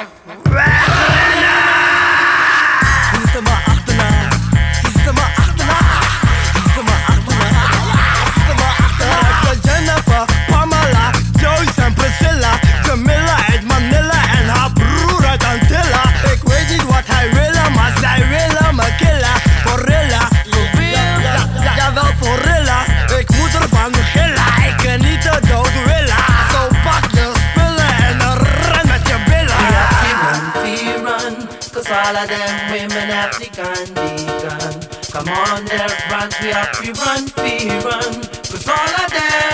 Ah! All of them women gun, gun. Come on, there, run, we have to run, we run. Cause all of them,